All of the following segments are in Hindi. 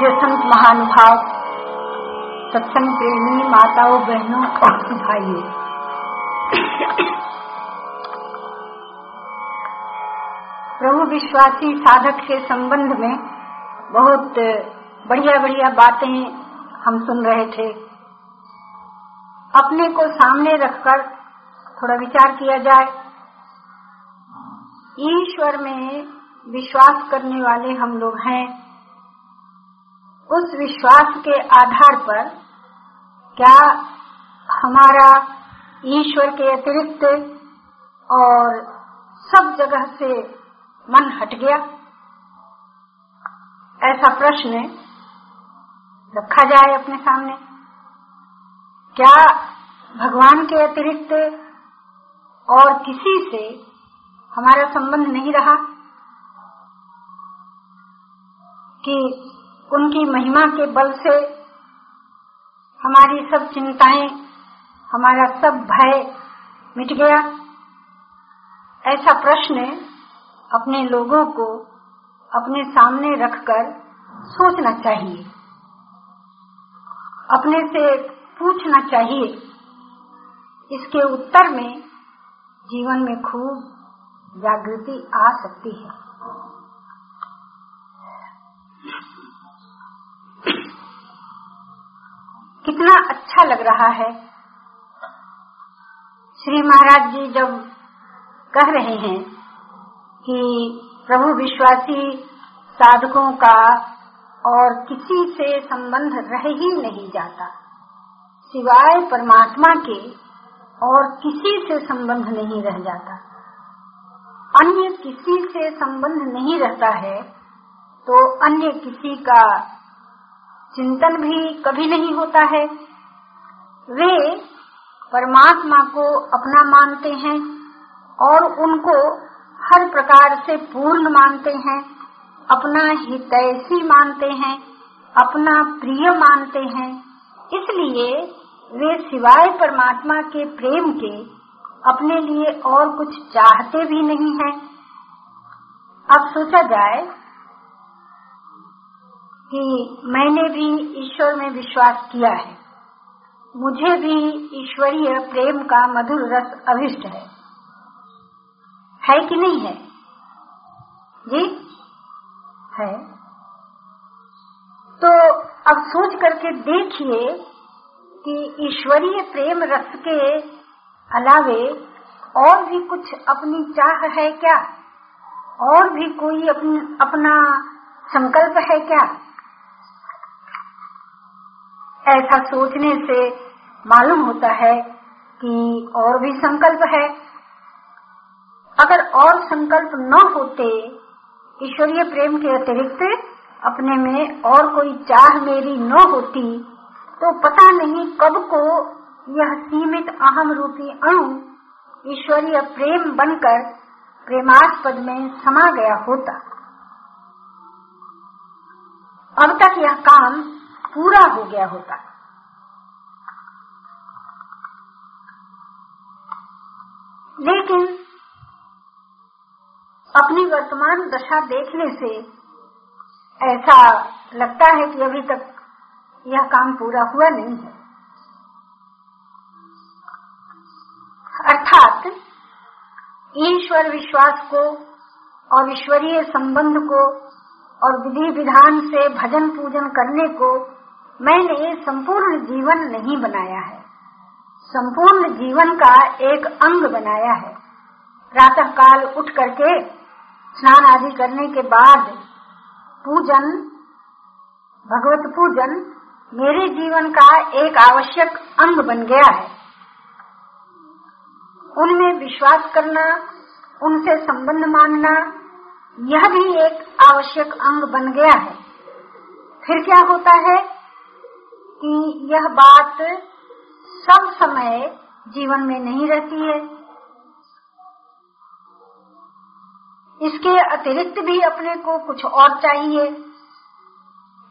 पूज्य संत महानुभाव, सत्संग प्रेमी माताओं, बहनों और भाइयों। प्रभु विश्वासी साधक के संबंध में बहुत बढ़िया बढ़िया बातें हम सुन रहे थे। अपने को सामने रखकर थोड़ा विचार किया जाए। ईश्वर में विश्वास करने वाले हम लोग हैं। उस विश्वास के आधार पर क्या हमारा ईश्वर के अतिरिक्त और सब जगह से मन हट गया? ऐसा प्रश्न रखा जाए अपने सामने। क्या भगवान के अतिरिक्त और किसी से हमारा संबंध नहीं रहा? कि उनकी महिमा के बल से हमारी सब चिंताएँ, हमारा सब भय मिट गया। ऐसा प्रश्न अपने लोगों को अपने सामने रखकर सोचना चाहिए। अपने से पूछना चाहिए। इसके उत्तर में जीवन में खूब जागृति आ सकती है। कितना अच्छा लग रहा है। श्री महाराज जी जब कह रहे हैं कि प्रभु विश्वासी साधकों का और किसी से संबंध रह ही नहीं जाता, सिवाय परमात्मा के और किसी से संबंध नहीं रह जाता। अन्य किसी से संबंध नहीं रहता है तो अन्य किसी का चिंतन भी कभी नहीं होता है। वे परमात्मा को अपना मानते हैं और उनको हर प्रकार से पूर्ण मानते हैं, अपना हितैषी मानते हैं, अपना प्रिय मानते हैं। इसलिए वे सिवाय परमात्मा के प्रेम के अपने लिए और कुछ चाहते भी नहीं हैं। अब सोचा जाए कि मैंने भी ईश्वर में विश्वास किया है। मुझे भी ईश्वरीय प्रेम का मधुर रस अभिष्ट है। है कि नहीं है? जी, है। तो अब सोच करके देखिए कि ईश्वरीय प्रेम रस के अलावे और भी कुछ अपनी चाह है क्या? और भी कोई अपनी, अपना संकल्प है क्या? ऐसा सोचने से मालूम होता है कि और भी संकल्प है। अगर और संकल्प न होते, ईश्वरीय प्रेम के अतिरिक्त अपने में और कोई चाह मेरी न होती तो पता नहीं कब को यह सीमित अहम रूपी अणु ईश्वरीय प्रेम बनकर प्रेमास्पद में समा गया होता। अब तक यह काम पूरा हो गया होता। लेकिन अपनी वर्तमान दशा देखने से ऐसा लगता है कि अभी तक यह काम पूरा हुआ नहीं है। अर्थात ईश्वर विश्वास को और ईश्वरीय संबंध को और विधि विधान से भजन पूजन करने को मैंने संपूर्ण जीवन नहीं बनाया है। संपूर्ण जीवन का एक अंग बनाया है। प्रातः काल उठ करके स्नान आदि करने के बाद पूजन, भगवत पूजन मेरे जीवन का एक आवश्यक अंग बन गया है। उनमें विश्वास करना, उनसे संबंध मानना, यह भी एक आवश्यक अंग बन गया है। फिर क्या होता है? कि यह बात सब समय जीवन में नहीं रहती है। इसके अतिरिक्त भी अपने को कुछ और चाहिए।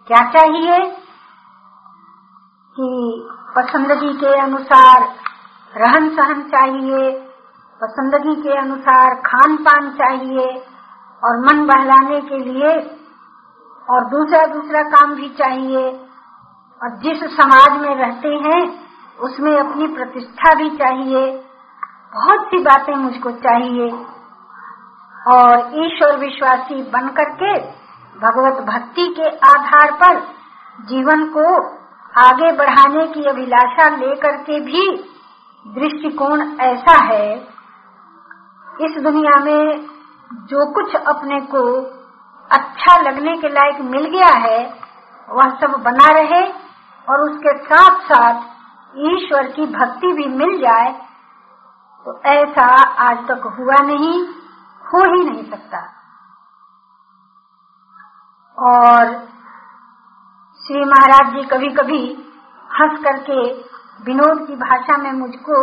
क्या चाहिए? कि पसंदगी के अनुसार रहन सहन चाहिए, पसंदगी के अनुसार खान पान चाहिए और मन बहलाने के लिए और दूसरा दूसरा काम भी चाहिए। और जिस समाज में रहते हैं, उसमें अपनी प्रतिष्ठा भी चाहिए। बहुत सी बातें मुझको चाहिए। और ईश्वर विश्वासी बन करके भगवत भक्ति के आधार पर जीवन को आगे बढ़ाने की अभिलाषा लेकर के भी दृष्टिकोण ऐसा है। इस दुनिया में जो कुछ अपने को अच्छा लगने के लायक मिल गया है, वह सब बना रहे। और उसके साथ साथ ईश्वर की भक्ति भी मिल जाए तो ऐसा आज तक हुआ नहीं, हो ही नहीं सकता। और श्री महाराज जी कभी कभी हंस करके विनोद की भाषा में मुझको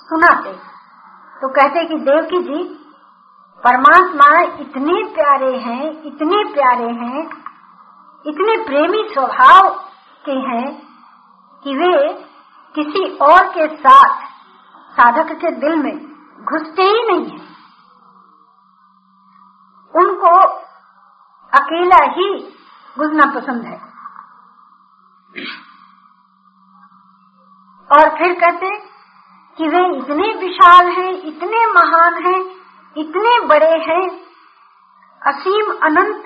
सुनाते तो कहते कि देवकी जी, परमात्मा इतने प्यारे हैं, इतने प्यारे हैं, इतने प्रेमी स्वभाव के हैं कि वे किसी और के साथ साधक के दिल में घुसते ही नहीं है। उनको अकेला ही घुसना पसंद है। और फिर कहते कि वे इतने विशाल हैं, इतने महान हैं, इतने बड़े हैं, असीम अनंत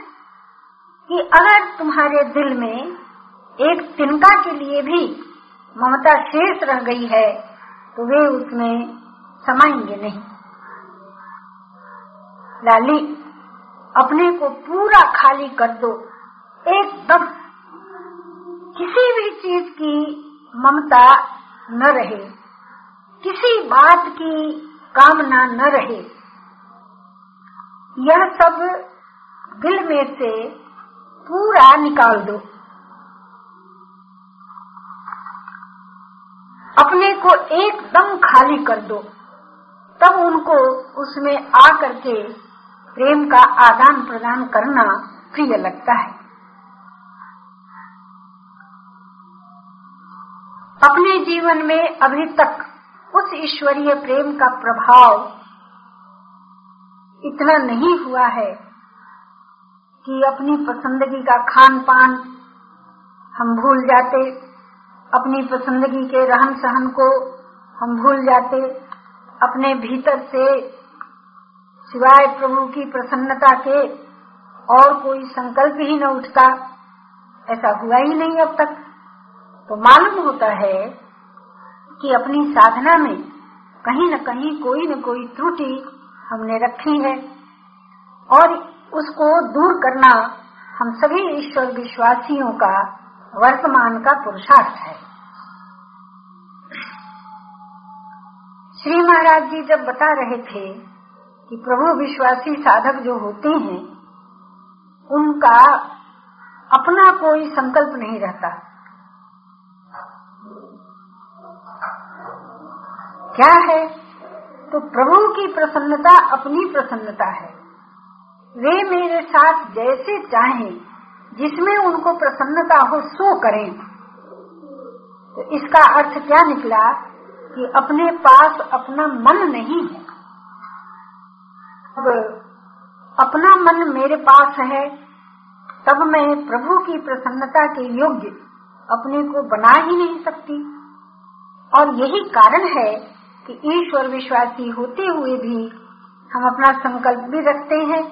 कि अगर तुम्हारे दिल में एक तिनका के लिए भी ममता शेष रह गई है तो वे उसमें समाएँगे नहीं। लाली, अपने को पूरा खाली कर दो। एकदम। किसी भी चीज़ की ममता न रहे। किसी बात की कामना न रहे। यह सब दिल में से पूरा निकाल दो। अपने को एकदम खाली कर दो। तब उनको उसमें आकर के प्रेम का आदान प्रदान करना प्रिय लगता है। अपने जीवन में अभी तक उस ईश्वरीय प्रेम का प्रभाव इतना नहीं हुआ है कि अपनी पसंदगी का खान पान हम भूल जाते अपनी पसंदगी के रहन सहन को हम भूल जाते, अपने भीतर से सिवाय प्रभु की प्रसन्नता के और कोई संकल्प ही न उठता। ऐसा हुआ ही नहीं अब तक। तो मालूम होता है कि अपनी साधना में कहीं न कहीं कोई न कोई त्रुटि हमने रखी है और उसको दूर करना हम सभी ईश्वर विश्वासियों का, वर्तमान का पुरुषार्थ है। श्री महाराज जी जब बता रहे थे कि प्रभु विश्वासी साधक जो होते हैं, उनका अपना कोई संकल्प नहीं रहता। क्या है? तो प्रभु की प्रसन्नता अपनी प्रसन्नता है। वे मेरे साथ जैसे चाहें, जिसमें उनको प्रसन्नता हो, सो करें। तो इसका अर्थ क्या निकला? कि अपने पास अपना मन नहीं है। अब अपना मन मेरे पास है, तब मैं प्रभु की प्रसन्नता के योग्य अपने को बना ही नहीं सकती। और यही कारण है कि ईश्वर विश्वासी होते हुए भी हम अपना संकल्प भी रखते हैं,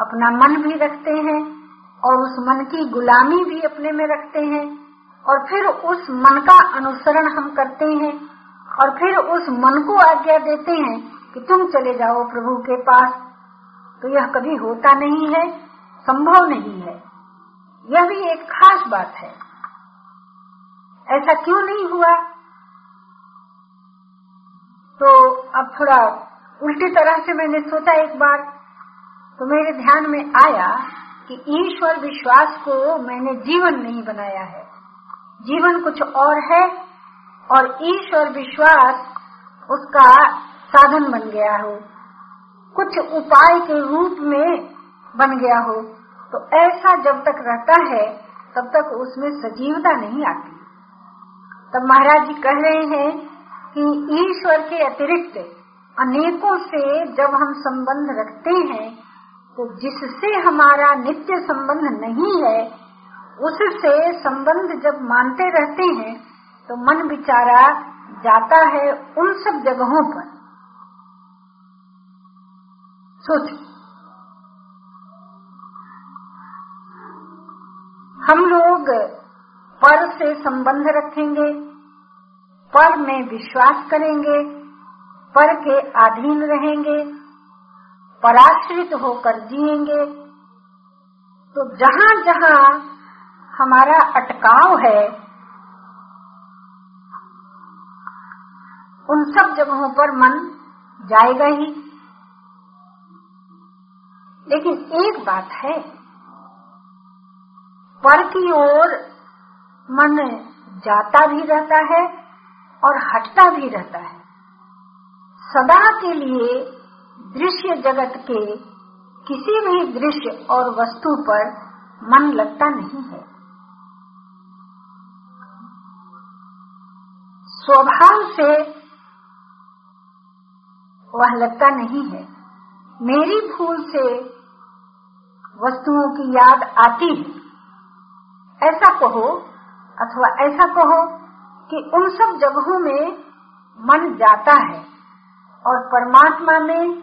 अपना मन भी रखते हैं, और उस मन की गुलामी भी अपने में रखते हैं, और फिर उस मन का अनुसरण हम करते हैं। और फिर उस मन को आज्ञा देते हैं कि तुम चले जाओ प्रभु के पास। तो यह कभी होता नहीं है, संभव नहीं है। यह भी एक खास बात है। ऐसा क्यों नहीं हुआ? तो अब थोड़ा उल्टी तरह से मैंने सोचा एक बार। तो मेरे ध्यान में आया कि ईश्वर विश्वास को मैंने जीवन नहीं बनाया है। जीवन कुछ और है और ईश्वर विश्वास उसका साधन बन गया हो। कुछ उपाय के रूप में बन गया हो। तो ऐसा जब तक रहता है, तब तक उसमें सजीवता नहीं आती। तब महाराज जी कह रहे हैं कि ईश्वर के अतिरिक्त अनेकों से जब हम संबंध रखते हैं तो जिससे हमारा नित्य संबंध नहीं है, उससे संबंध जब मानते रहते हैं तो मन बिचारा जाता है उन सब जगहों पर। सोच। हम लोग पर से संबंध रखेंगे, पर में विश्वास करेंगे, पर के अधीन रहेंगे, पराश्रित होकर जिएँगे। तो जहाँ जहाँ हमारा अटकाव है उन सब जगहों पर मन जाएगा ही। लेकिन एक बात है, पर की ओर मन जाता भी रहता है और हटता भी रहता है। सदा के लिए दृश्य जगत के किसी भी दृश्य और वस्तु पर मन लगता नहीं है। स्वभाव से वह लगता नहीं है। मेरी भूल से वस्तुओं की याद आती है। ऐसा कहो अथवा ऐसा कहो कि उन सब जगहों में मन जाता है और परमात्मा में,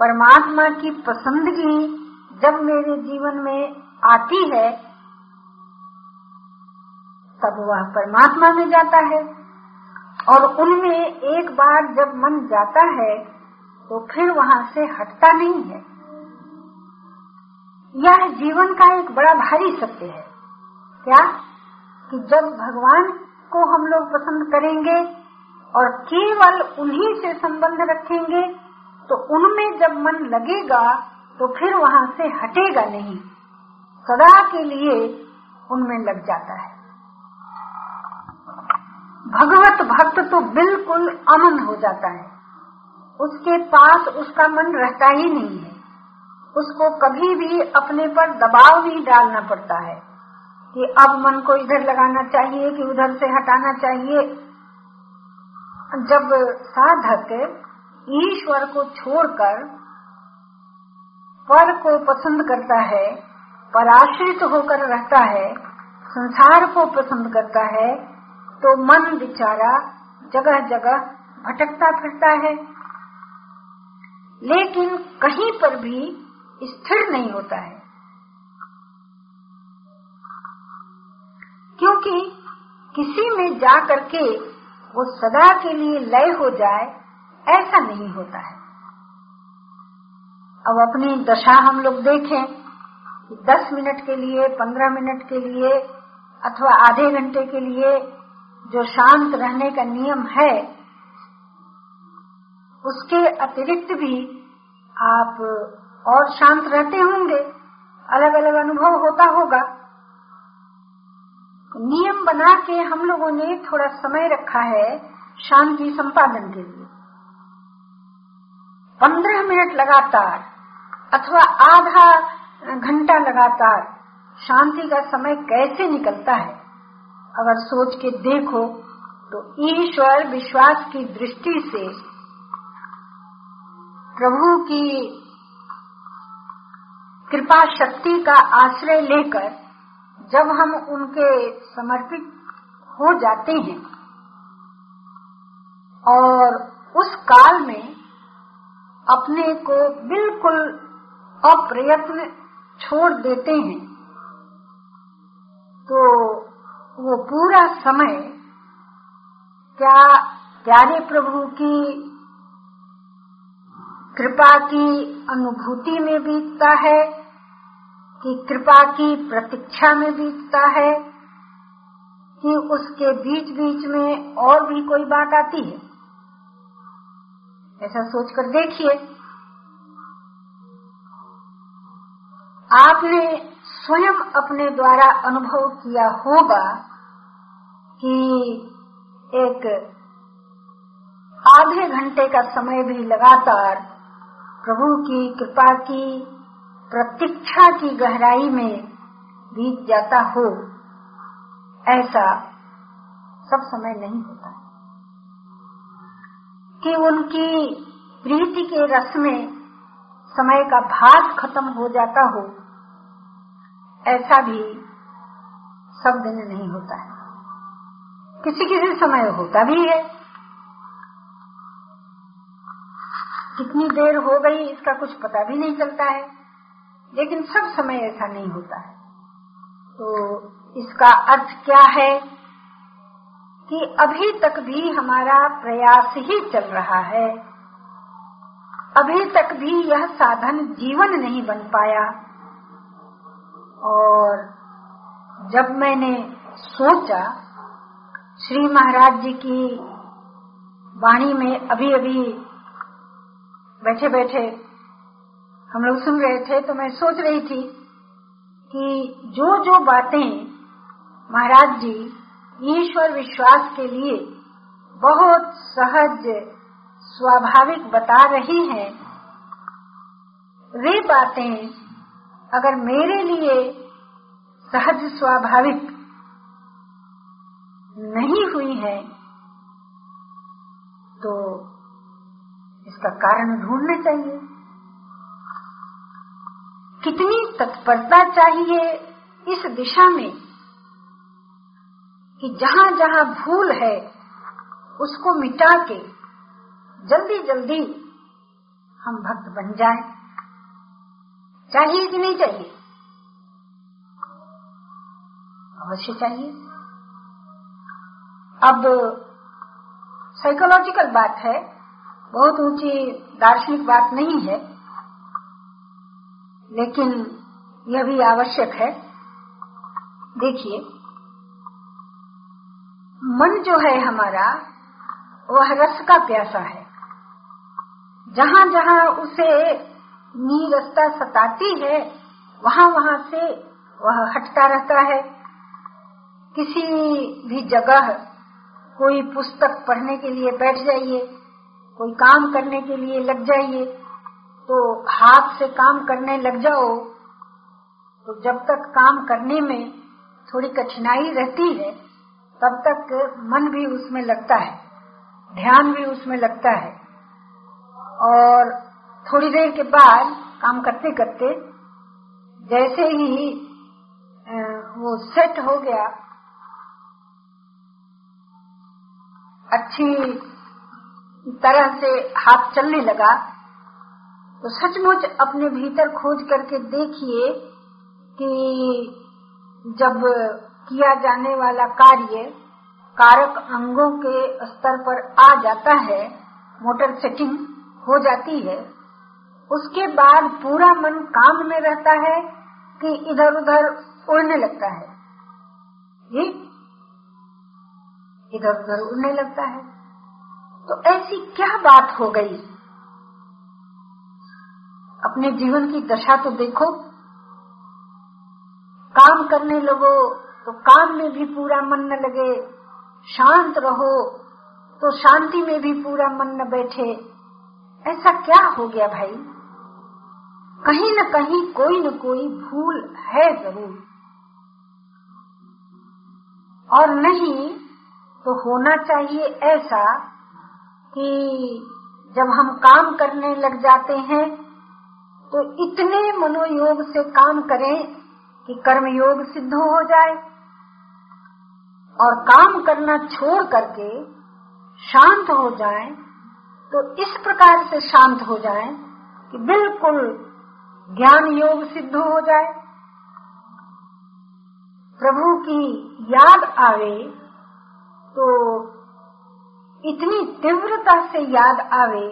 परमात्मा की पसंदगी जब मेरे जीवन में आती है, तब वह परमात्मा में जाता है। और उनमें एक बार जब मन जाता है तो फिर वहाँ से हटता नहीं है। यह जीवन का एक बड़ा भारी सत्य है। क्या? कि जब भगवान को हम लोग पसंद करेंगे और केवल उन्हीं से संबंध रखेंगे तो उनमें जब मन लगेगा तो फिर वहाँ से हटेगा नहीं। सदा के लिए उनमें लग जाता है। भगवत भक्त तो बिल्कुल अमन हो जाता है। उसके पास उसका मन रहता ही नहीं है। उसको कभी भी अपने पर दबाव नहीं डालना पड़ता है कि अब मन को इधर लगाना चाहिए, कि उधर से हटाना चाहिए। जब साधक ईश्वर को छोड़कर पर को पसंद करता है, पराश्रित होकर रहता है, संसार को पसंद करता है तो मन बिचारा जगह जगह भटकता फिरता है। लेकिन कहीं पर भी स्थिर नहीं होता है। क्योंकि किसी में जा करके वो सदा के लिए लय हो जाए, ऐसा नहीं होता है। अब अपनी दशा हम लोग देखें दस मिनट के लिए, पंद्रह मिनट के लिए अथवा आधे घंटे के लिए जो शांत रहने का नियम है, उसके अतिरिक्त भी आप और शांत रहते होंगे। अलग अलग अनुभव होता होगा। नियम बना के हम लोगों ने थोड़ा समय रखा है शांति संपादन के लिए। पंद्रह मिनट लगातार अथवा आधा घंटा लगातार शांति का समय कैसे निकलता है? अगर सोच के देखो तो ईश्वर विश्वास की दृष्टि से प्रभु की कृपा शक्ति का आश्रय लेकर जब हम उनके समर्पित हो जाते हैं और उस काल में अपने को बिल्कुल अप्रयत्न छोड़ देते हैं तो वो पूरा समय क्या प्यारे प्रभु की कृपा की अनुभूति में बीतता है, कि कृपा की प्रतीक्षा में बीतता है, कि उसके बीच बीच में और भी कोई बात आती है। ऐसा सोचकर देखिए, आपने स्वयं अपने द्वारा अनुभव किया होगा कि एक आधे घंटे का समय भी लगातार प्रभु की कृपा की, प्रतीक्षा की गहराई में बीत जाता हो, ऐसा सब समय नहीं होता कि उनकी प्रीति के रस में समय का भाग खत्म हो जाता हो, ऐसा भी सब दिन नहीं होता है। किसी किसी समय होता भी है। कितनी देर हो गई, इसका कुछ पता भी नहीं चलता है। लेकिन सब समय ऐसा नहीं होता है। तो इसका अर्थ क्या है कि अभी तक भी हमारा प्रयास ही चल रहा है। अभी तक भी यह साधन जीवन नहीं बन पाया। और जब मैंने सोचा श्री महाराज जी की वाणी में अभी अभी बैठे बैठे हम लोग सुन रहे थे तो मैं सोच रही थी कि जो जो बातें महाराज जी ईश्वर विश्वास के लिए बहुत सहज, स्वाभाविक बता रही हैं, वे बातें अगर मेरे लिए सहज, स्वाभाविक नहीं हुई है तो इसका कारण ढूंढना चाहिए। कितनी तत्परता चाहिए इस दिशा में कि जहाँ जहाँ भूल है, उसको मिटा के जल्दी जल्दी हम भक्त बन जाए। चाहिए कि नहीं चाहिए? अवश्य चाहिए। अब साइकोलॉजिकल बात है, बहुत ऊँची दार्शनिक बात नहीं है, लेकिन यह भी आवश्यक है। देखिए, मन जो है हमारा, वह रस का प्यासा है। जहाँ जहाँ उसे नीरसता सताती है वहाँ वहाँ से वह हटता रहता है। किसी भी जगह कोई पुस्तक पढ़ने के लिए बैठ जाइए, कोई काम करने के लिए लग जाइए तो हाथ से काम करने लग जाओ तो जब तक काम करने में थोड़ी कठिनाई रहती है, तब तक मन भी उसमें लगता है, ध्यान भी उसमें लगता है। और थोड़ी देर के बाद काम करते करते जैसे ही वो सेट हो गया अच्छी तरह से हाथ चलने लगा तो सचमुच अपने भीतर खोज करके देखिए कि जब किया जाने वाला कार्य कारक अंगों के स्तर पर आ जाता है, मोटर सेटिंग हो जाती है, उसके बाद पूरा मन काम में रहता है कि इधर उधर उड़ने लगता है। ये इधर उधर उड़ने लगता है तो ऐसी क्या बात हो गई? अपने जीवन की दशा तो देखो। काम करने लगो तो काम में भी पूरा मन न लगे। शांत रहो तो शांति में भी पूरा मन न बैठे। ऐसा क्या हो गया भाई? कहीं न कहीं कोई न कोई भूल है ज़रूर। और नहीं तो होना चाहिए ऐसा कि जब हम काम करने लग जाते हैं तो इतने मनोयोग से काम करें कि कर्म योग सिद्ध हो जाए। और काम करना छोड़ करके शांत हो जाए तो इस प्रकार से शांत हो जाए कि बिल्कुल ज्ञान योग सिद्ध हो जाए। प्रभु की याद आवे तो इतनी तीव्रता से याद आवे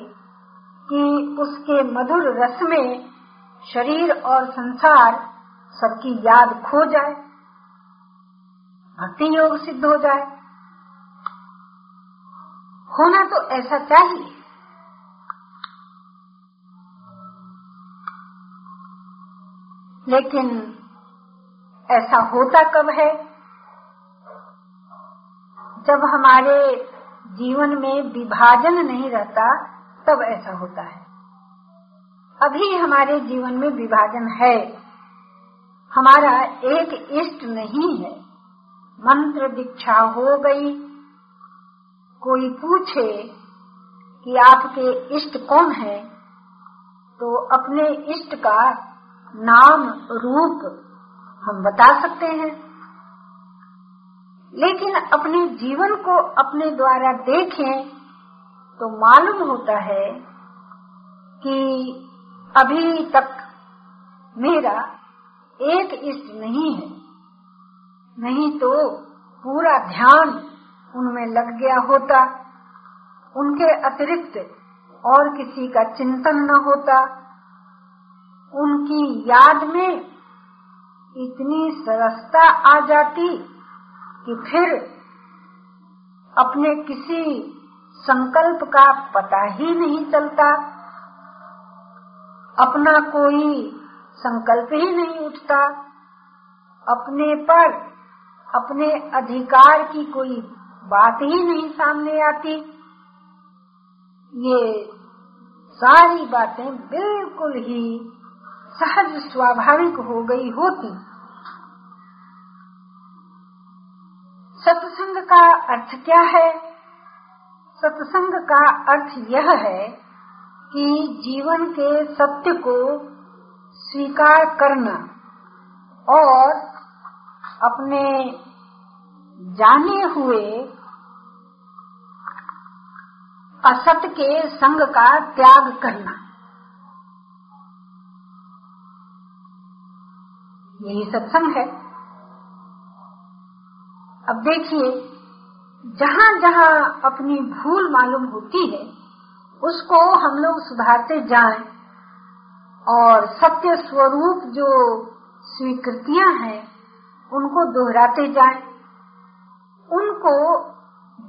कि उसके मधुर रस में शरीर और संसार सबकी याद खो जाए, भक्ति योग सिद्ध हो जाए। होना तो ऐसा चाहिए। लेकिन ऐसा होता कब है? जब हमारे जीवन में विभाजन नहीं रहता, तब ऐसा होता है। अभी हमारे जीवन में विभाजन है। हमारा एक इष्ट नहीं है। मंत्र दीक्षा हो गई। कोई पूछे कि आपके इष्ट कौन है तो अपने इष्ट का नाम रूप हम बता सकते हैं। लेकिन अपने जीवन को अपने द्वारा देखें तो मालूम होता है कि अभी तक मेरा एक इष्ट नहीं है। नहीं तो पूरा ध्यान उनमें लग गया होता, उनके अतिरिक्त और किसी का चिंतन न होता। उनकी याद में इतनी सरसता आ जाती कि फिर अपने किसी संकल्प का पता ही नहीं चलता। अपना कोई संकल्प ही नहीं उठता। अपने पर, अपने अधिकार की कोई बात ही नहीं सामने आती। ये सारी बातें बिल्कुल ही सहज स्वाभाविक हो गई होती। सत्संग का अर्थ क्या है? सत्संग का अर्थ यह है कि जीवन के सत्य को स्वीकार करना और अपने जाने हुए असत के संग का त्याग करना। यही सत्संग है। अब देखिए जहाँ जहाँ अपनी भूल मालूम होती है, उसको हम लोग सुधारते जाएँ और सत्य स्वरूप जो स्वीकृतियाँ हैं, उनको दोहराते जाएँ। उनको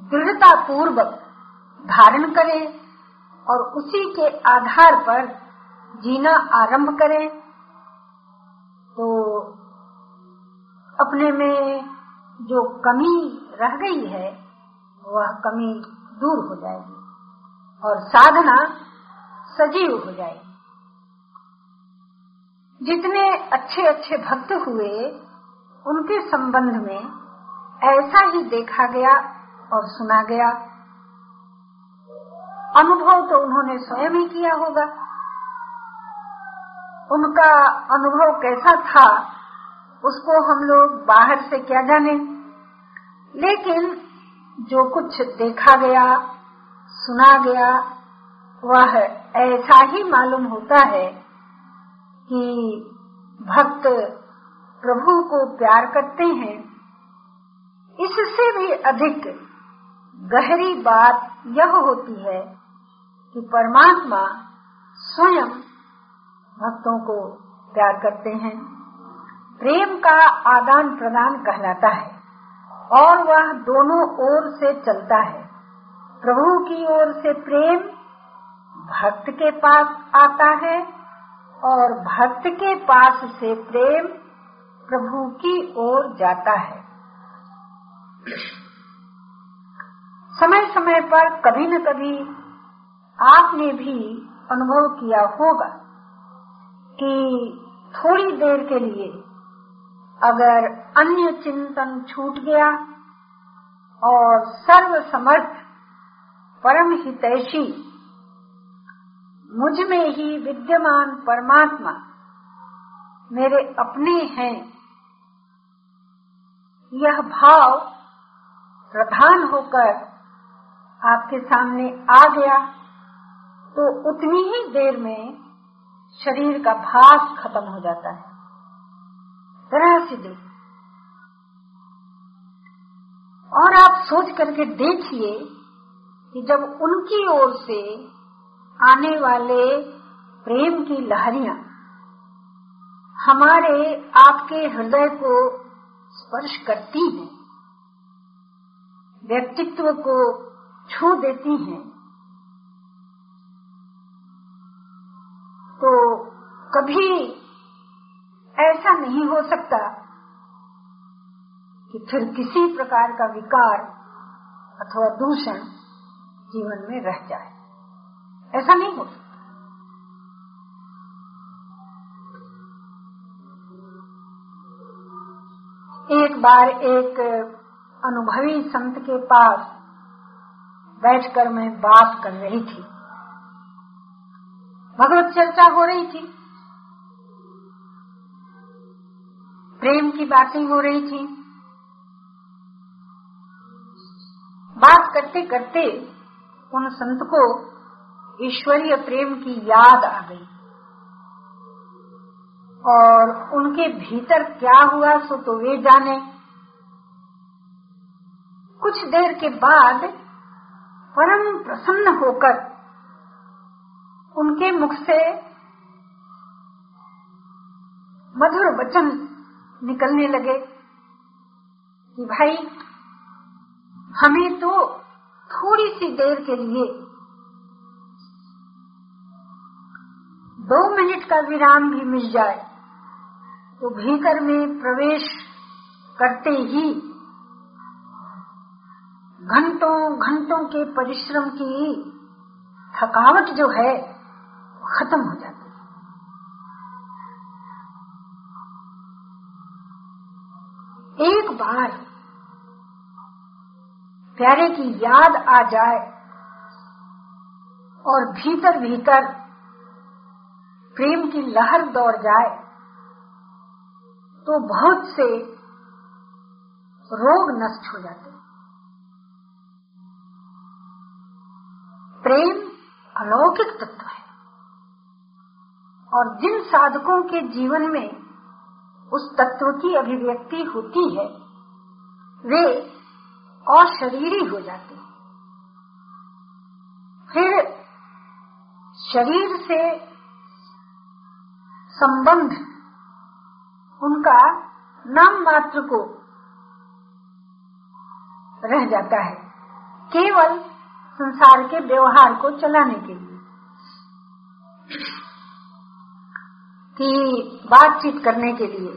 दृढ़ता पूर्वक धारण करें और उसी के आधार पर जीना आरंभ करें। तो अपने में जो कमी रह गई है, वह कमी दूर हो जाएगी और साधना सजीव हो जाएगी। जितने अच्छे अच्छे भक्त हुए, उनके संबंध में ऐसा ही देखा गया और सुना गया। अनुभव तो उन्होंने स्वयं ही किया होगा। उनका अनुभव कैसा था उसको हम लोग बाहर से क्या जाने? लेकिन जो कुछ देखा गया, सुना गया, वह ऐसा ही मालूम होता है कि भक्त प्रभु को प्यार करते हैं। इससे भी अधिक गहरी बात यह होती है कि परमात्मा स्वयं भक्तों को प्यार करते हैं। प्रेम का आदान प्रदान कहलाता है और वह दोनों ओर से चलता है। प्रभु की ओर से प्रेम भक्त के पास आता है और भक्त के पास से प्रेम प्रभु की ओर जाता है। समय समय पर कभी न कभी आपने भी अनुभव किया होगा कि थोड़ी देर के लिए अगर अन्य चिंतन छूट गया और सर्व समर्थ परम हितैषी मुझमें ही विद्यमान परमात्मा मेरे अपने हैं, यह भाव प्रधान होकर आपके सामने आ गया तो उतनी ही देर में शरीर का भास खत्म हो जाता है। देख और आप सोच करके देखिए कि जब उनकी ओर से आने वाले प्रेम की लहरियाँ हमारे आपके हृदय को स्पर्श करती हैं, व्यक्तित्व को छू देती हैं तो कभी नहीं हो सकता कि फिर किसी प्रकार का विकार अथवा दूषण जीवन में रह जाए। ऐसा नहीं हो सकता। एक बार एक अनुभवी संत के पास बैठकर मैं बात कर रही थी। भगवत चर्चा हो रही थी। प्रेम की बातें हो रही थी। बात करते करते उन संत को ईश्वरीय प्रेम की याद आ गई। और उनके भीतर क्या हुआ सो तो वे जाने। कुछ देर के बाद परम प्रसन्न होकर उनके मुख से मधुर वचन निकलने लगे कि भाई, हमें तो थोड़ी सी देर के लिए दो मिनट का विराम भी मिल जाए तो भीतर में प्रवेश करते ही घंटों घंटों के परिश्रम की थकावट जो है खत्म हो जाती बार प्यारे की याद आ जाए और भीतर भीतर प्रेम की लहर दौड़ जाए तो बहुत से रोग नष्ट हो जाते प्रेम अलौकिक तत्व है और जिन साधकों के जीवन में उस तत्व की अभिव्यक्ति होती है वे अशरीरी हो जाते हैं। फिर शरीर से संबंध, उनका नाम मात्र को रह जाता है, केवल संसार के व्यवहार को चलाने के लिए। कि बातचीत करने के लिए,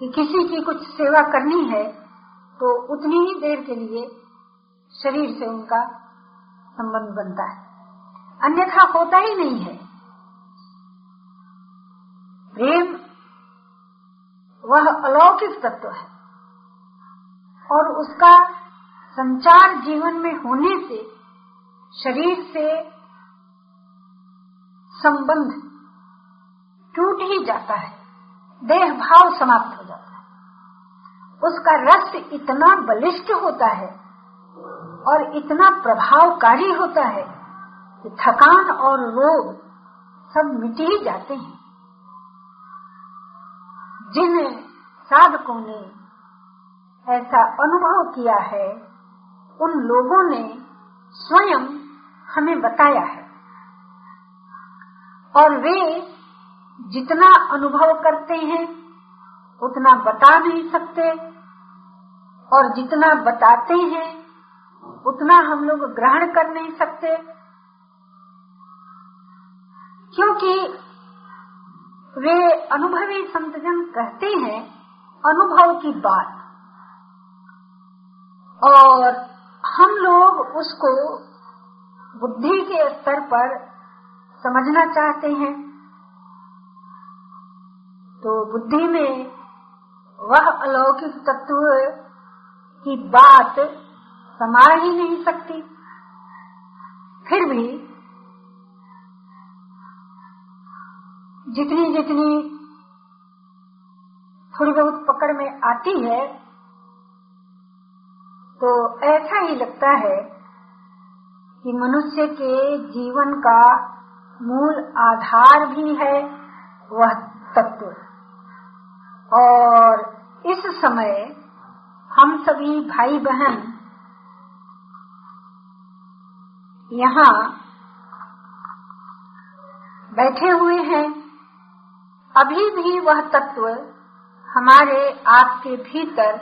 कि किसी की कुछ सेवा करनी है तो उतनी ही देर के लिए शरीर से उनका संबंध बनता है। अन्यथा होता ही नहीं है। प्रेम वह अलौकिक तत्व है और उसका संचार जीवन में होने से शरीर से संबंध टूट ही जाता है। देह भाव समाप्त हो जाता है। उसका रस इतना बलिष्ठ होता है और इतना प्रभावकारी होता है कि थकान और रोग सब मिट ही जाते हैं। जिन साधकों ने ऐसा अनुभव किया है, उन लोगों ने स्वयं हमें बताया है। और वे जितना अनुभव करते हैं, उतना बता नहीं सकते और जितना बताते हैं, उतना हम लोग ग्रहण कर नहीं सकते। क्योंकि वे अनुभवी संतजन कहते हैं, अनुभव की बात। और हम लोग उसको बुद्धि के स्तर पर समझना चाहते हैं। तो बुद्धि में वह अलौकिक तत्व की बात समा ही नहीं सकती। फिर भी जितनी जितनी थोड़ी बहुत पकड़ में आती है तो ऐसा ही लगता है कि मनुष्य के जीवन का मूल आधार भी है वह तत्व। और इस समय हम सभी भाई बहन यहाँ बैठे हुए हैं। अभी भी वह तत्व हमारे आपके भीतर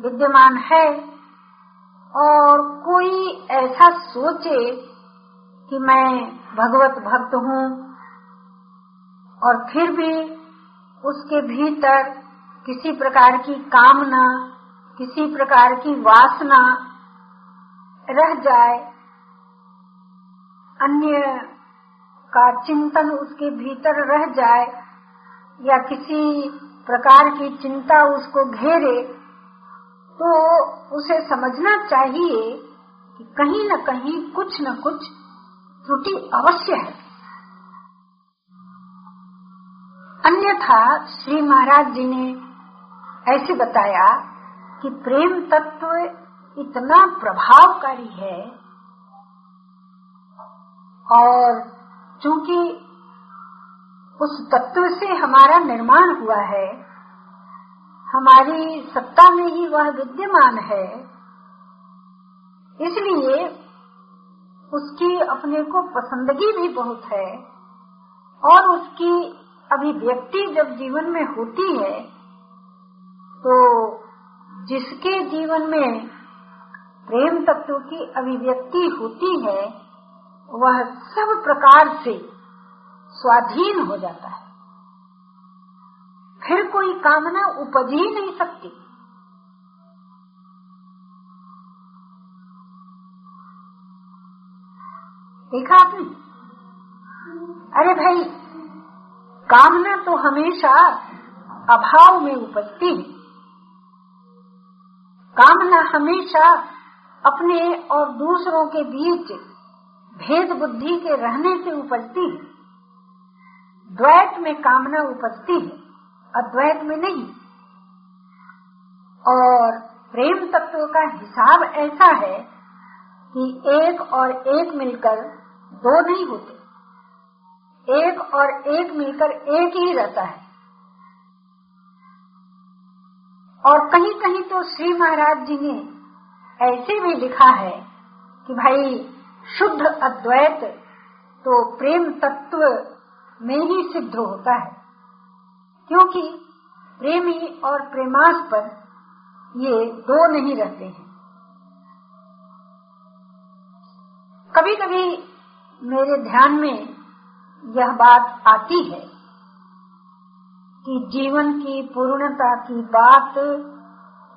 विद्यमान है और कोई ऐसा सोचे कि मैं भगवत भक्त हूँ और फिर भी उसके भीतर किसी प्रकार की कामना किसी प्रकार की वासना रह जाए, अन्य का चिंतन उसके भीतर रह जाए, या किसी प्रकार की चिंता उसको घेरे तो उसे समझना चाहिए कि कहीं न कहीं कुछ न कुछ त्रुटि अवश्य है। अन्यथा श्री महाराज जी ने ऐसे बताया कि प्रेम तत्व इतना प्रभावकारी है और चूँकि उस तत्व से हमारा निर्माण हुआ है, हमारी सत्ता में ही वह विद्यमान है, इसलिए उसकी अपने को पसंदगी भी बहुत है और उसकी अभिव्यक्ति जब जीवन में होती है तो जिसके जीवन में प्रेम तत्व की अभिव्यक्ति होती है, वह सब प्रकार से स्वाधीन हो जाता है। फिर कोई कामना उपज ही नहीं सकती। देखा आपने? अरे भाई, कामना तो हमेशा अभाव में उपजती है। कामना हमेशा अपने और दूसरों के बीच भेद बुद्धि के रहने से उपजती है। द्वैत में कामना उपजती है, अद्वैत में नहीं। और प्रेम तत्व का हिसाब ऐसा है कि एक और एक मिलकर दो नहीं होते। एक और एक मिलकर एक ही रहता है। और कहीं कहीं तो श्री महाराज जी ने ऐसे भी लिखा है कि भाई, शुद्ध अद्वैत तो प्रेम तत्व में ही सिद्ध होता है। क्योंकि प्रेमी और प्रेमास्पद ये दो नहीं रहते हैं। कभी कभी मेरे ध्यान में यह बात आती है कि जीवन की पूर्णता की बात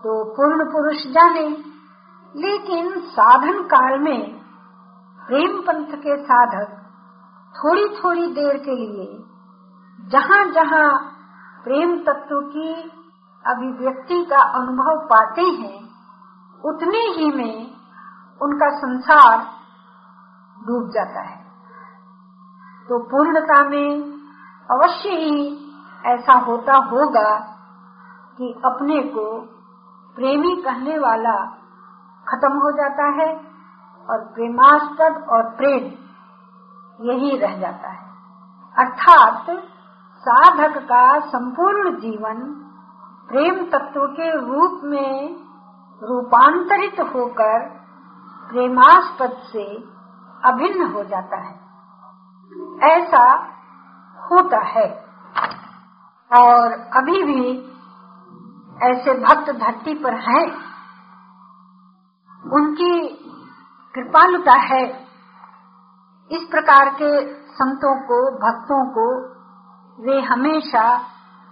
तो पूर्ण पुरुष जाने, लेकिन साधन काल में प्रेम पंथ के साधक थोड़ी थोड़ी देर के लिए जहाँ जहाँ प्रेम तत्व की अभिव्यक्ति का अनुभव पाते हैं, उतने ही में उनका संसार डूब जाता है। तो पूर्णता में अवश्य ही ऐसा होता होगा कि अपने को प्रेमी कहने वाला खत्म हो जाता है और प्रेमास्पद और प्रेम यही रह जाता है। अर्थात साधक का संपूर्ण जीवन प्रेम तत्व के रूप में रूपांतरित होकर प्रेमास्पद से अभिन्न हो जाता है। ऐसा होता है। और अभी भी ऐसे भक्त धरती पर हैं। उनकी कृपालुता है। इस प्रकार के संतों को, भक्तों को वे हमेशा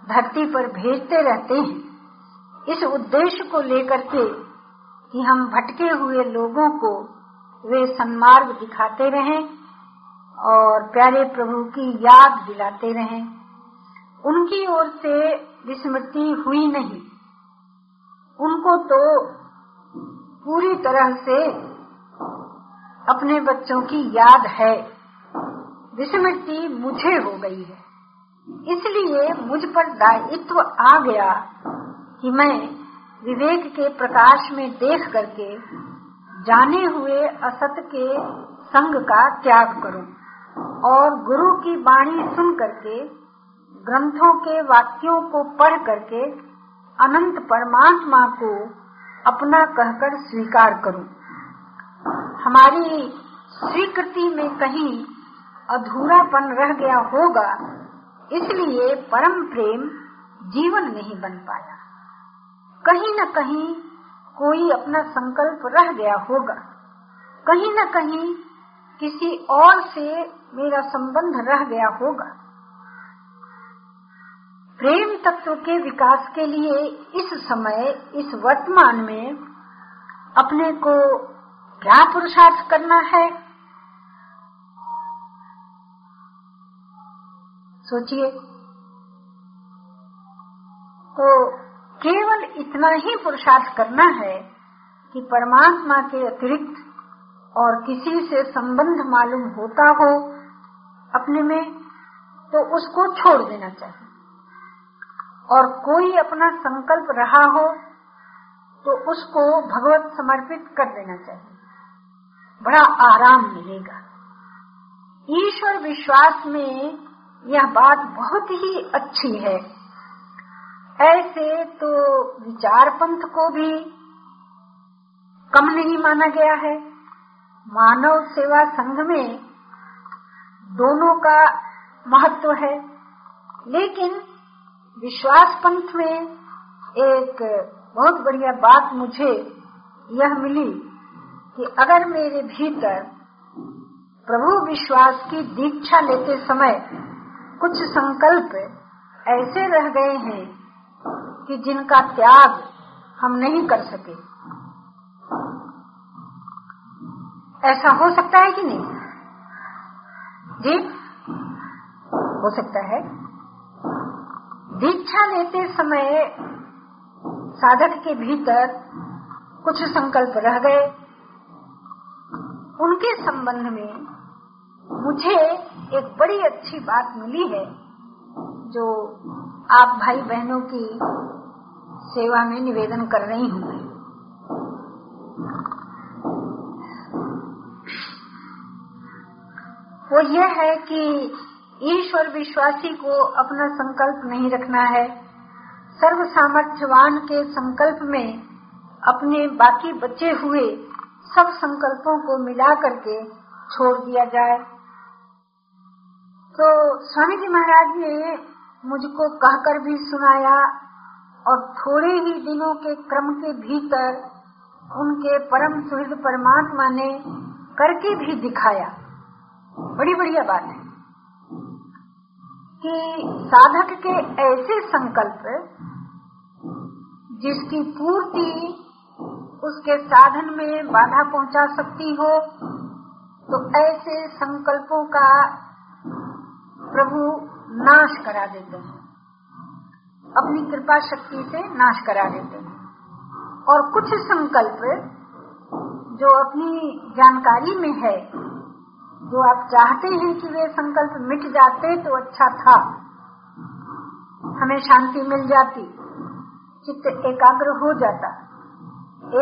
धरती पर भेजते रहते हैं। इस उद्देश्य को लेकर के कि हम भटके हुए लोगों को वे सन्मार्ग दिखाते रहें और प्यारे प्रभु की याद दिलाते रहें। उनकी ओर से विस्मृति हुई नहीं। उनको तो पूरी तरह से अपने बच्चों की याद है। विस्मृति मुझे हो गई है। इसलिए मुझ पर दायित्व आ गया कि मैं विवेक के प्रकाश में देख करके जाने हुए असत के संग का त्याग करूँ और गुरु की वाणी सुन करके ग्रंथों के वाक्यों को पढ़ करके अनंत परमात्मा को अपना कहकर स्वीकार करूँ। हमारी स्वीकृति में कहीं अधूरापन रह गया होगा, इसलिए परम प्रेम जीवन नहीं बन पाया। कहीं न कहीं कोई अपना संकल्प रह गया होगा। कहीं न कहीं किसी और से मेरा संबंध रह गया होगा। प्रेम तत्व के विकास के लिए इस समय, इस वर्तमान में अपने को क्या पुरुषार्थ करना है? सोचिए। तो केवल इतना ही पुरुषार्थ करना है कि परमात्मा के अतिरिक्त और किसी से संबंध मालूम होता हो अपने में तो उसको छोड़ देना चाहिए। और कोई अपना संकल्प रहा हो तो उसको भगवत समर्पित कर देना चाहिए। बड़ा आराम मिलेगा। ईश्वर विश्वास में यह बात बहुत ही अच्छी है। ऐसे तो विचार पंथ को भी कम नहीं माना गया है। मानव सेवा संघ में दोनों का महत्व है। लेकिन विश्वास पंथ में एक बहुत बढ़िया बात मुझे यह मिली कि अगर मेरे भीतर प्रभु विश्वास की दीक्षा लेते समय कुछ संकल्प ऐसे रह गए हैं कि जिनका त्याग हम नहीं कर सके। ऐसा हो सकता है कि नहीं? जी, हो सकता है। दीक्षा लेते समय साधक के भीतर कुछ संकल्प रह गए। उनके संबंध में मुझे एक बड़ी अच्छी बात मिली है, जो आप भाई बहनों की सेवा में निवेदन कर रही हूँ। वो यह है कि ईश्वर विश्वासी को अपना संकल्प नहीं रखना है। सर्व सामर्थ्यवान के संकल्प में अपने बाकी बचे हुए सब संकल्पों को मिला करके छोड़ दिया जाए। तो स्वामी जी महाराज ने मुझको कहकर भी सुनाया और थोड़े ही दिनों के क्रम के भीतर उनके परम सुहृद परमात्मा ने करके भी दिखाया। बड़ी बढ़िया बात है। कि साधक के ऐसे संकल्प जिसकी पूर्ति उसके साधन में बाधा पहुँचा सकती हो तो ऐसे संकल्पों का प्रभु नाश करा देते हैं। अपनी कृपा शक्ति से नाश करा देते हैं। और कुछ संकल्प जो अपनी जानकारी में है जो आप चाहते हैं कि वे संकल्प मिट जाते तो अच्छा था। हमें शांति मिल जाती। चित्त एकाग्र हो जाता।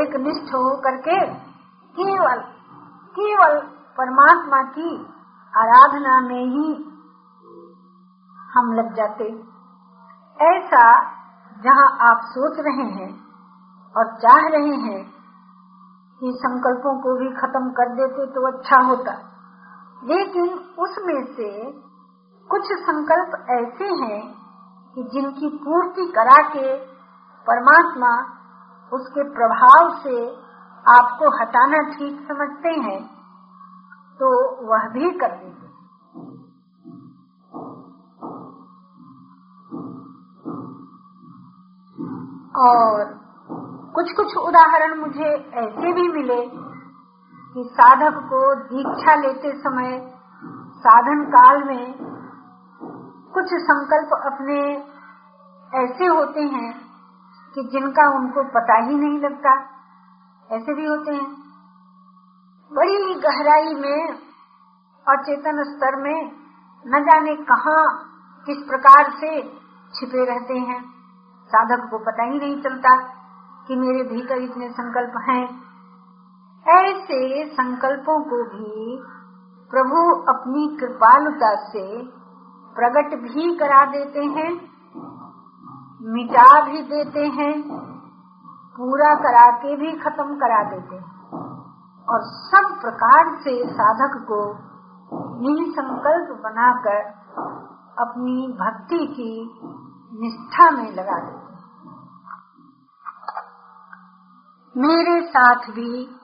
एक निष्ठ हो करके केवल केवल परमात्मा की आराधना में ही हम लग जाते। ऐसा जहाँ आप सोच रहे हैं और चाह रहे हैं कि संकल्पों को भी खत्म कर देते तो अच्छा होता। लेकिन उसमें से कुछ संकल्प ऐसे हैं कि जिनकी पूर्ति करा के परमात्मा उसके प्रभाव से आपको हटाना ठीक समझते हैं तो वह भी कर देंगे। और कुछ कुछ उदाहरण मुझे ऐसे भी मिले कि साधक को दीक्षा लेते समय साधन काल में कुछ संकल्प अपने ऐसे होते हैं कि जिनका उनको पता ही नहीं लगता। ऐसे भी होते हैं। बड़ी गहराई में अचेतन स्तर में न जाने कहा किस प्रकार से छिपे रहते हैं। साधक को पता ही नहीं चलता कि मेरे भीतर इतने संकल्प हैं। ऐसे संकल्पों को भी प्रभु अपनी कृपालुता से प्रकट भी करा देते हैं, मिटा भी देते हैं, पूरा करा के भी खत्म करा देते हैं। और सब प्रकार से साधक को निसंकल्प बनाकर अपनी भक्ति की निष्ठा में लगा देते मेरे साथ भी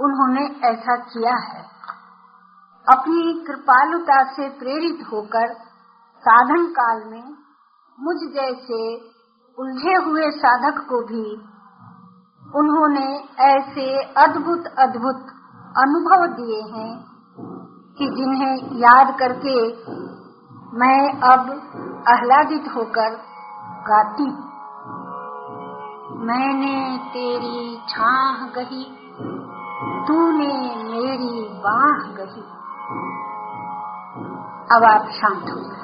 उन्होंने ऐसा किया है। अपनी कृपालुता से प्रेरित होकर साधन काल में मुझ जैसे उलझे हुए साधक को भी उन्होंने ऐसे अद्भुत अद्भुत अनुभव दिए हैं कि जिन्हें याद करके मैं अब आह्लादित होकर गाती मैंने तेरी छाह गही तूने मेरी बाह गही। अब आप शांत हो गए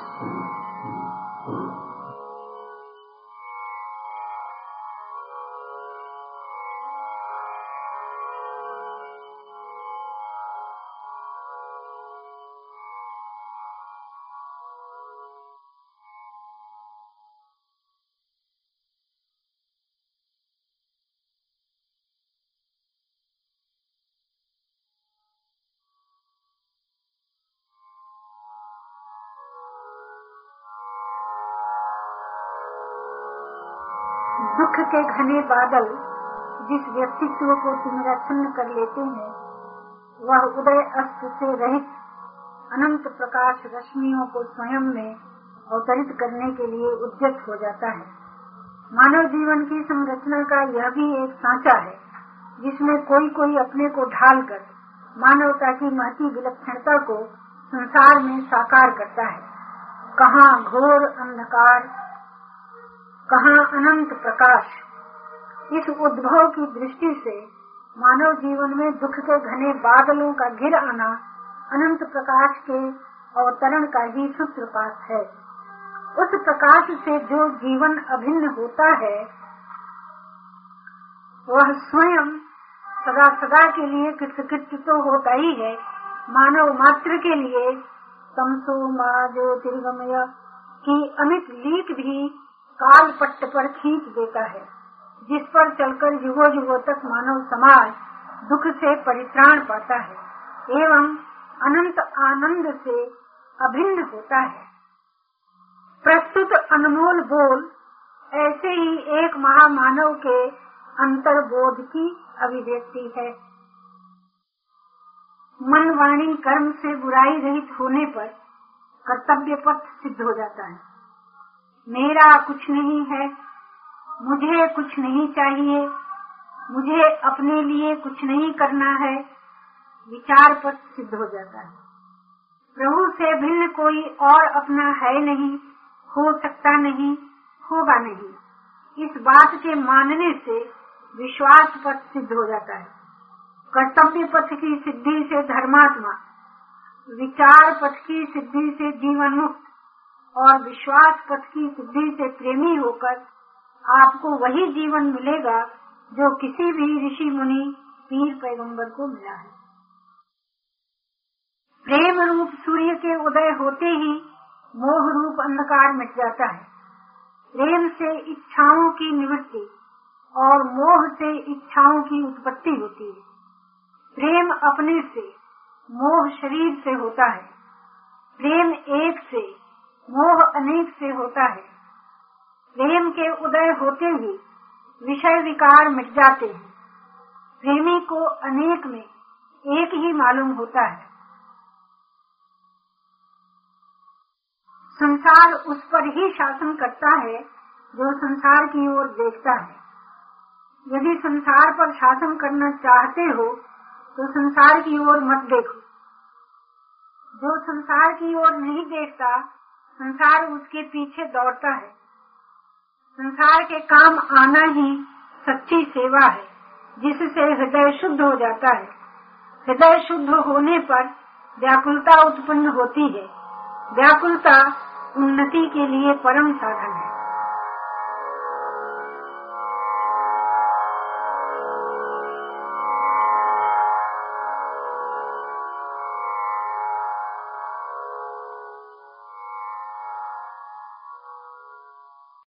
के घने बादल जिस व्यक्तित्व को तिमिराच्छन्न कर लेते हैं, वह उदय अस्त से रहित अनंत प्रकाश रश्मियों को स्वयं में अवतरित करने के लिए उद्यत हो जाता है। मानव जीवन की संरचना का यह भी एक सांचा है, जिसमें कोई कोई अपने को ढाल कर मानवता की महती विलक्षणता को संसार में साकार करता है। कहाँ घोर अंधकार कहाँ अनंत प्रकाश। इस उद्भव की दृष्टि से मानव जीवन में दुख के घने बादलों का घिर आना अनंत प्रकाश के अवतरण का ही सूत्रपात है। उस प्रकाश से जो जीवन अभिन्न होता है, वह स्वयं सदा सदा के लिए कृतकृत्य तो होता ही है। मानव मात्र के लिए तमसो मा ज्योतिर्गमय की अमित लीक भी काल पट्ट पर खींच देता है, जिस पर चलकर युगो युगो तक मानव समाज दुख से परित्राण पाता है, एवं अनंत आनंद से अभिन्न होता है। प्रस्तुत अनमोल बोल ऐसे ही एक महामानव के अंतर्बोध की अभिव्यक्ति है। मन वाणी कर्म से बुराई रहित होने पर कर्तव्य पथ सिद्ध हो जाता है। मेरा कुछ नहीं है। मुझे कुछ नहीं चाहिए। मुझे अपने लिए कुछ नहीं करना है। विचार पथ सिद्ध हो जाता है। प्रभु से भिन्न कोई और अपना है नहीं, हो सकता नहीं, होगा नहीं। इस बात के मानने से विश्वास पथ सिद्ध हो जाता है। कर्तव्य पथ की सिद्धि से धर्मात्मा, विचार पथ की सिद्धि से जीवन मुक्त और विश्वास पथ की सिद्धि से प्रेमी होकर आपको वही जीवन मिलेगा जो किसी भी ऋषि मुनि पीर पैगंबर को मिला है। प्रेम रूप सूर्य के उदय होते ही मोह रूप अंधकार मिट जाता है। प्रेम से इच्छाओं की निवृत्ति और मोह से इच्छाओं की उत्पत्ति होती है। प्रेम अपने से, मोह शरीर से होता है। प्रेम एक से मोह अनेक से होता है। प्रेम के उदय होते ही विषय विकार मिट जाते हैं। प्रेमी को अनेक में एक ही मालूम होता है। संसार उस पर ही शासन करता है, जो संसार की ओर देखता है। यदि संसार पर शासन करना चाहते हो तो संसार की ओर मत देखो। जो संसार की ओर नहीं देखता संसार उसके पीछे दौड़ता है। संसार के काम आना ही सच्ची सेवा है, जिससे हृदय शुद्ध हो जाता है। हृदय शुद्ध होने पर व्याकुलता उत्पन्न होती है। व्याकुलता उन्नति के लिए परम साधन